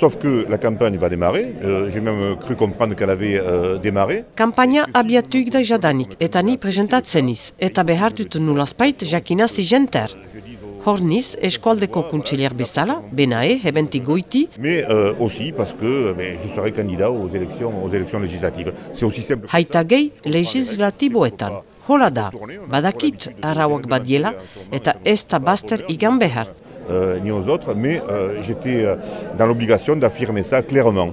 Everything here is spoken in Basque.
Sauf que la campagne va démarrer, euh, j'ai même cru comprendre qu'elle avait euh, démarré. Kampaina abiatuik da jadanik, eta ni presentatzen iz, eta behar dut nulazpait jakinazi jenter. Horniz, eskualdeko kuntsiliar bezala, benae, hebenti goiti, Mais euh, aussi parce que mais je serai candidat aux élections, aux élections législatives. C'est aussi simple. haita gehi legislatiboetan. Hola da, badakit arauak badiela, eta ez da baster igan behar. Euh, ni aux autres, mais euh, j'étais euh, dans l'obligation d'affirmer ça clairement.